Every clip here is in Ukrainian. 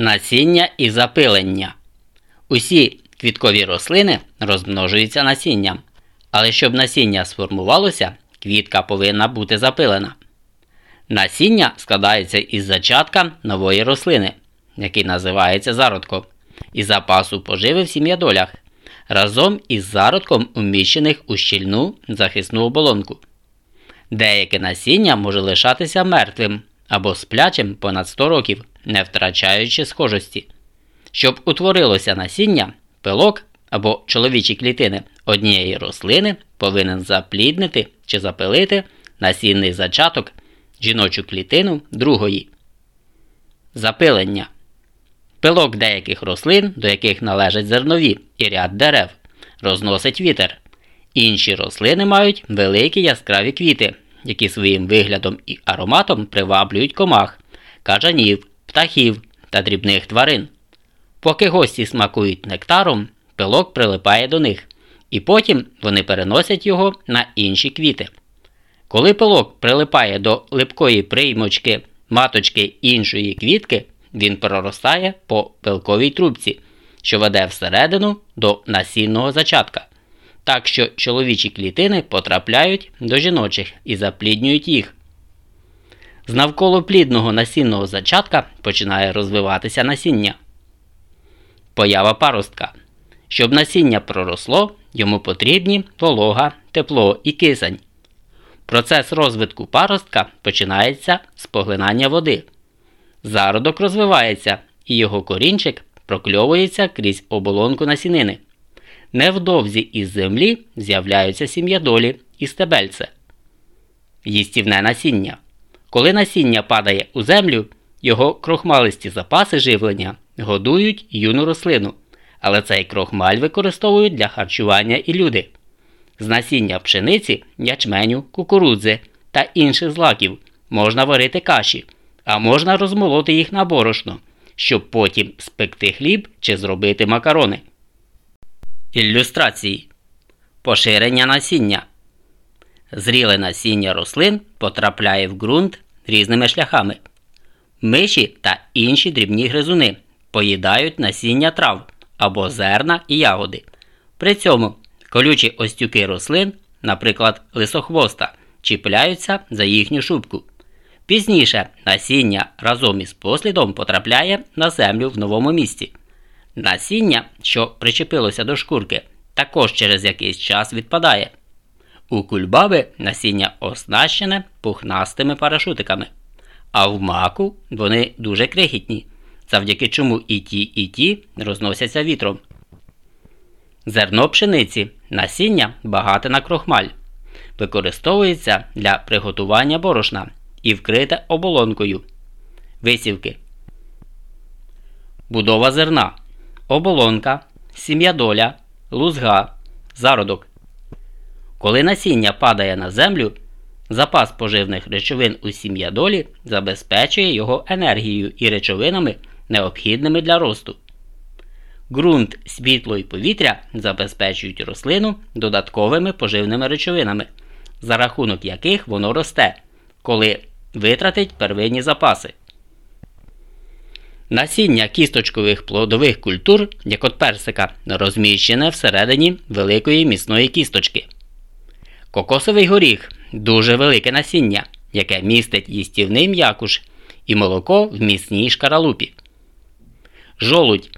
Насіння і запилення. Усі квіткові рослини розмножуються насінням. Але щоб насіння сформувалося, квітка повинна бути запилена. Насіння складається із зачатка нової рослини, який називається зародком, і запасу поживи в сім'ядолях, разом із зародком уміщених у щільну захисну оболонку. Деяке насіння може лишатися мертвим або сплячим понад 100 років, не втрачаючи схожості. Щоб утворилося насіння, пилок або чоловічі клітини однієї рослини повинен запліднити чи запилити насінний зачаток жіночу клітину другої. Запилення. Пилок деяких рослин, до яких належать зернові і ряд дерев, розносить вітер. Інші рослини мають великі яскраві квіти, які своїм виглядом і ароматом приваблюють комах, кажанів, птахів та дрібних тварин. Поки гості смакують нектаром, пилок прилипає до них, і потім вони переносять його на інші квіти. Коли пилок прилипає до липкої приймочки маточки іншої квітки, він проростає по пилковій трубці, що веде всередину до насінного зачатка. Так що чоловічі клітини потрапляють до жіночих і запліднюють їх. З навколо плідного насінного зачатка починає розвиватися насіння. Поява паростка. Щоб насіння проросло, йому потрібні волога, тепло і кисень. Процес розвитку паростка починається з поглинання води. Зародок розвивається і його корінчик прокльовується крізь оболонку насінини. Невдовзі із землі з'являються сім'ядолі і стебельце. Їстівне насіння. Коли насіння падає у землю, його крохмалисті запаси живлення годують юну рослину, але цей крохмаль використовують для харчування і люди. З насіння пшениці, ячменю, кукурудзи та інших злаків можна варити каші, а можна розмолоти їх на борошно, щоб потім спекти хліб чи зробити макарони. Ілюстрації Поширення насіння. Зріле насіння рослин потрапляє в ґрунт різними шляхами. Миші та інші дрібні гризуни поїдають насіння трав або зерна і ягоди. При цьому колючі остюки рослин, наприклад, лисохвоста, чіпляються за їхню шубку. Пізніше насіння разом із послідом потрапляє на землю в новому місці. Насіння, що причепилося до шкурки, також через якийсь час відпадає. У кульбаби насіння оснащене пухнастими парашутиками, а в маку вони дуже крихітні, завдяки чому і ті, і ті розносяться вітром. Зерно пшениці насіння багате на крохмаль, використовується для приготування борошна і вкрите оболонкою. Висівки. Будова зерна. Оболонка, сім'ядоля, лузга, зародок. Коли насіння падає на землю, запас поживних речовин у сім'ядолі забезпечує його енергією і речовинами, необхідними для росту. Ґрунт, світло і повітря забезпечують рослину додатковими поживними речовинами, за рахунок яких воно росте, коли витратить первинні запаси. Насіння кісточкових плодових культур, як от персика, розміщене всередині великої міцної кісточки. Кокосовий горіх дуже велике насіння, яке містить їстівний м'якуш і молоко в міцній шкаралупі. Жолудь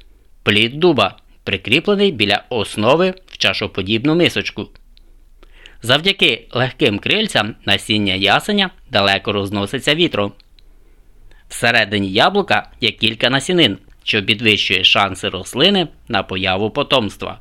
плід дуба, прикріплений біля основи в чашоподібну мисочку. Завдяки легким крильцям насіння ясеня далеко розноситься вітром. Всередині яблука є кілька насінин, що підвищує шанси рослини на появу потомства.